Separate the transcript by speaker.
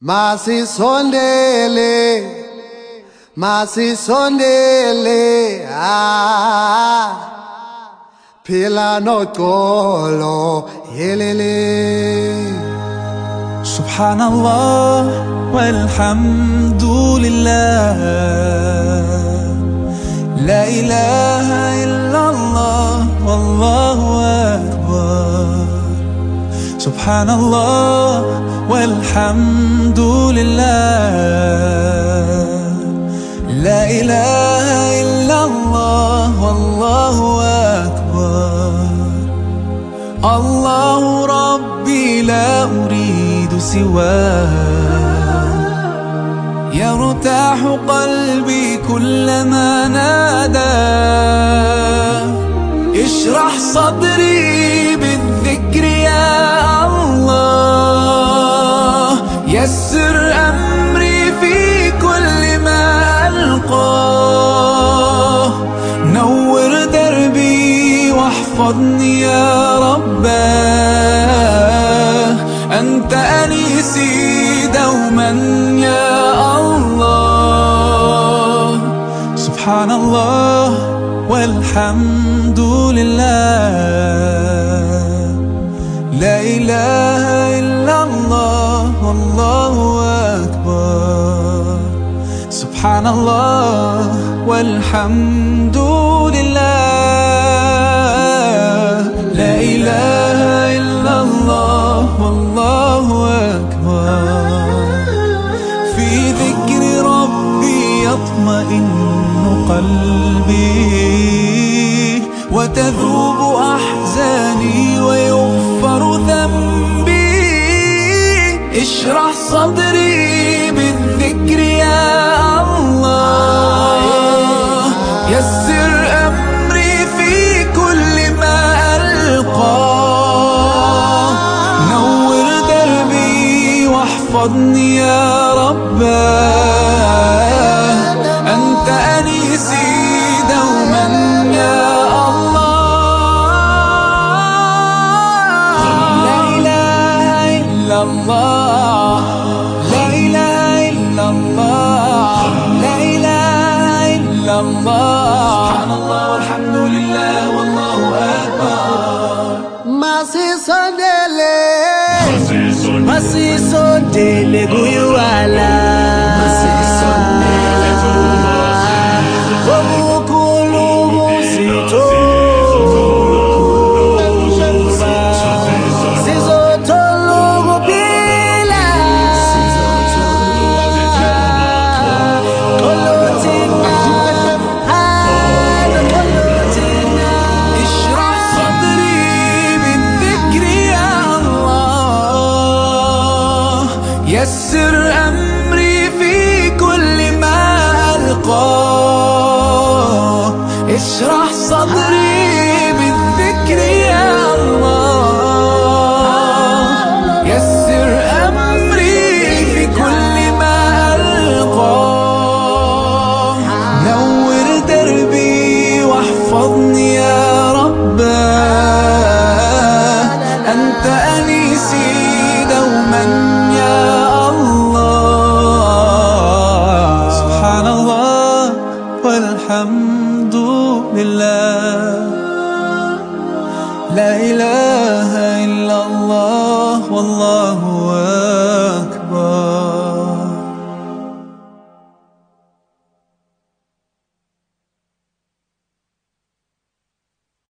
Speaker 1: Masisondele Masisondele ah. Phila noxolo yelele.
Speaker 2: Subhanallah walhamdulillah. La ilaha سبحان الله والحمد لله. لا إله إلا الله والله أكبر. الله ربي لا أريد سواه. يرتاح قلبي كلما نادى اشرح صدري يسر أمري في كل ما ألقاه. نور دربي واحفظني يا رباه أنت أنيسي دوما يا الله. سبحان الله والحمد لله. لا إله سبحان الله والحمد لله. لا إله إلا الله والله أكبر. في ذكر ربي يطمئن قلبي وتذوب أحزاني ويغفر ذنبي. اشرح صدري يسر أمري في كل ما ألقاه نور دربي واحفظني يا رباه الله. سبحان الله والحمد لله والله أكبر
Speaker 1: Masisondele,
Speaker 3: masisondele kuyuwala obukhulu
Speaker 2: يسر أمري في كل ما ألقاه. اشرح صدري لا إله إلا الله والله أكبر.